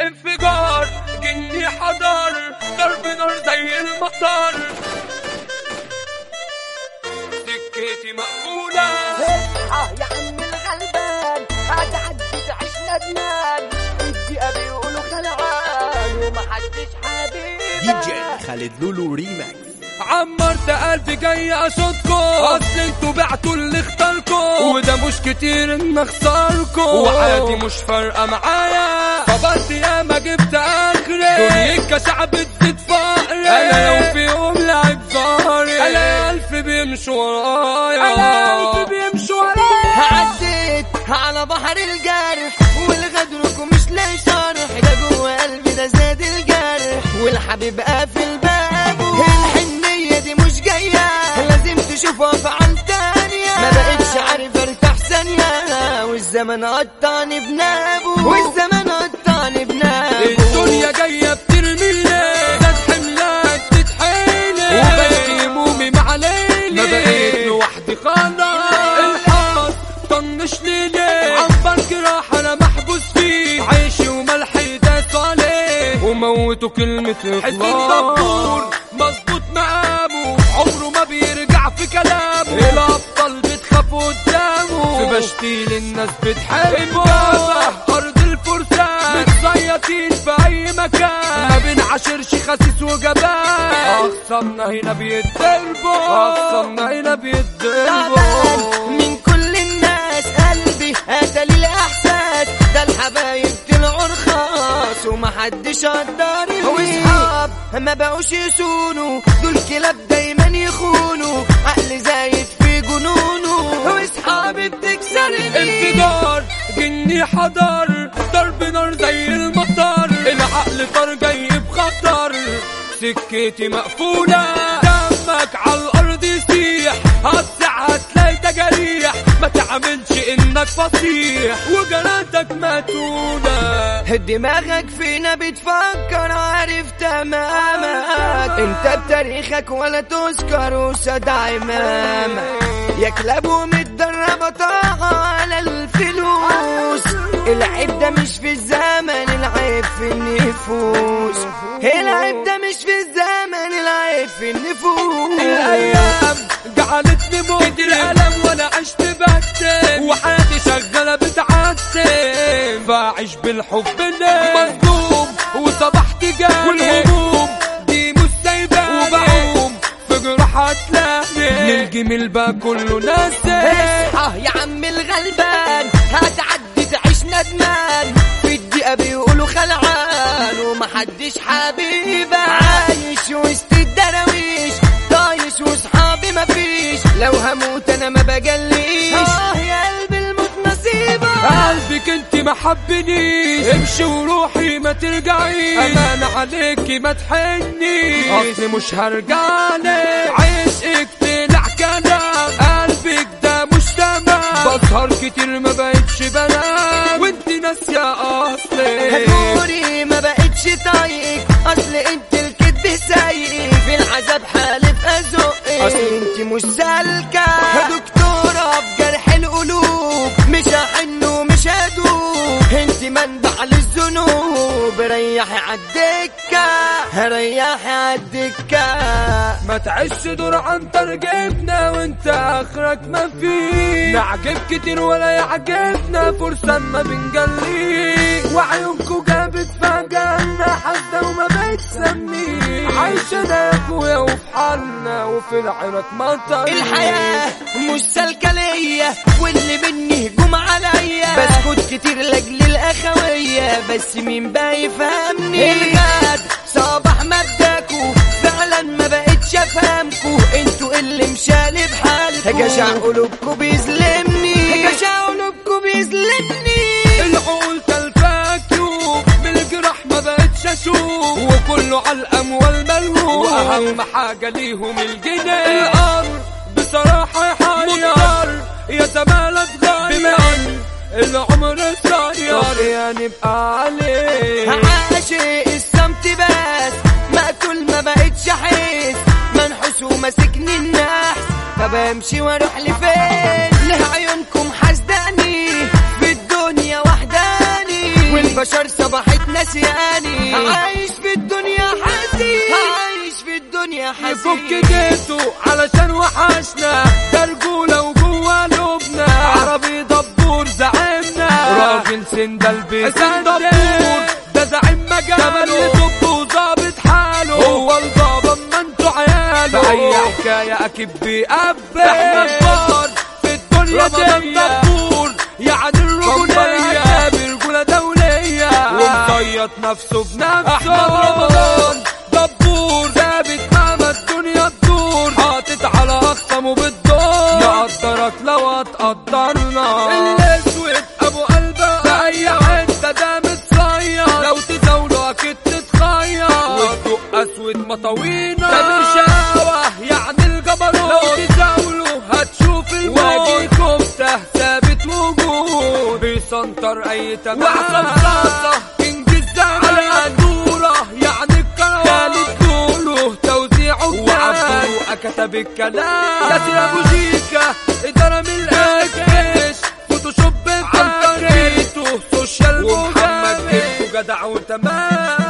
انفجار جني حضر ضرب نار زي المطر سكتي مقفولة اصحى يا عم الغلبان هتعدي تعيش ندمان الدقيقة بيقولوا خلعان ومحدش حبيبك دي جي خالد لولو ريماكس. عمرت قلبي جاي أصدكم. أصل أنتوا بعتوا اللي اختاركم وده مش كتير ان اخسركم وعادي مش فارقة معايا. فبس يا ما جبت آخري. دنيا كشعب تزيد فقري. أنا لو في يوم لعب ظهري أنا ألف بيمشوا ورايا. أنا ألف بيمشوا ورايا. عديت على بحر الجرح والغدركم مش لاقي شرح ده جوه قلبي ده زاد الجرح والحبيب قافل والزمن قطعني بنابه. والزمن قطعني بنابه. الدنيا جاية بترميلي ده حملات تتحيلي وبشكي همومي مع ليلي. ما بقيت لوحدي خلاص. الحظ طنش ليلي عنبر جراح أنا محبوس فيه. عيشي وملحي ده عليه. وموتوا كلمة حس الدكتور مظبوط مقامه بشتيل الناس بتحبه. أرض الفرسان. متزيطين في أي مكان. ما بنعاشرش خسيس وجبان. اخصمنا هنا بيتضربوا اخصمنا هنا بيتضربوا من كل الناس قلبي قتل الاحساس ده الحبايب طلعوا رخاص ومحدش قدرني وأصحاب. ما بقوش يسونوا. دول كلاب دايما يخونوا. عقل زايد في جنونه واصحابي بتكسرني انفجار جني حضر ضرب نار زي المطر العقل طار جاي بخطر. سكتي مقفولة. دمك على الأرض يسيح. هتسع هتلاقي تجاريح ما تعملش إنك فصيح. وجراتك ماتونة. دماغك فينا بتفكر عارف تمامك انت بتاريخك ولا تذكر وسد عمامك يا كلاب ومتدربة طاقة على الفلوس. العيب ده مش في الزمن العيب في النفوس. العيب ده مش في الزمن العيب في النفوس. الأيام جعلتني موت الألم وأنا عشت بكتم وحياتي شغالة بتعتم بعيش بالحب ليه تلاقي الجميل بقى كله ناسي اصحى يا عم الغلبان هتعدي تعيش ندمان. في الدقيقة بيقولوا خلعان ومحدش حبيبك عايش وسط الدراويش طايش وصحابي مفيش لو هموت أنا ما بجليش آه يا قلبي الموت نصيبك قلبك أنت ما حبنيش. امشي وروحي ما ترجعيش. أمان عليكي ما تحنيش. أصلي مش هرجعلك كتير ما بقتش بنام وانت ناسية أصلي. هدوري ما بقتش طايقك اصل أنت الكدب سايق. في العذاب حالف ازقك اصل أنت مش سالكة. للذنوب ريحي عالدكة ريحي عالدكة. ما تعيش دور عن ترجمنا وانت آخرك ما في. نعجب كتير ولا يعجبنا فرصة ما بنجلي وعيونكو جابت فجأنا حاسة وما بتسمي عايشة أنا يا أخويا وفي حالنا وفي العراق مطر الحياة مش سالكة بس مين بقى يفهمني؟ الغاد صباح مبداكو فعلا ما بقتش افهمكو. أنتوا اللي مشالي بحالكو جشع قلوبكو بيظلمني. جشع قلوبكو بيظلمني. العقول تلفاكيو بالجرح ما بقتش أشوف. وكله على الأموال ملهوف. وأهم حاجة ليهم الجنيه. الأرض بصراحة حير مضطر. يا زمالة تغير بمعنى العمر يا نبقى عليه. عاشق الصمت بس مقتول ما بقتش أحس. منحوس وماسكني النحس. طب امشي وأروح لفين؟ له عيونكم حاسداني؟ في الدنيا وحداني. البشر صبحت نسياني. عايش في الدنيا حزين. عايش في الدنيا يفك حزين جيته علشان وحشنا. راجل سندل بيسان دبور ده زعيم مجاله. ده يطب وظابط حاله. هو البابا اما أنتوا عياله. في اي حكاية أكيد بيقبل إحنا كبار في الدنيا دي دبور يعني الرجولية. برجولة دولية. ومصيط نفسه بنفسه. أحمد رمضان. مطاوينا ده بالشقاوه يعني الجبروت لو تزاوله هتشوف الموت كفته ثابت وجود. بيسنطر أي تمام واحسن صاصه كينج الزمن على الدوره يعني الكروان خالد دوله توزيعه وعبدوقه كتب الكلام. ياسر أبو شيكا إدارة من الاكش فوتوشوب بتاعته سوشيال ومحمد جدع وتمام.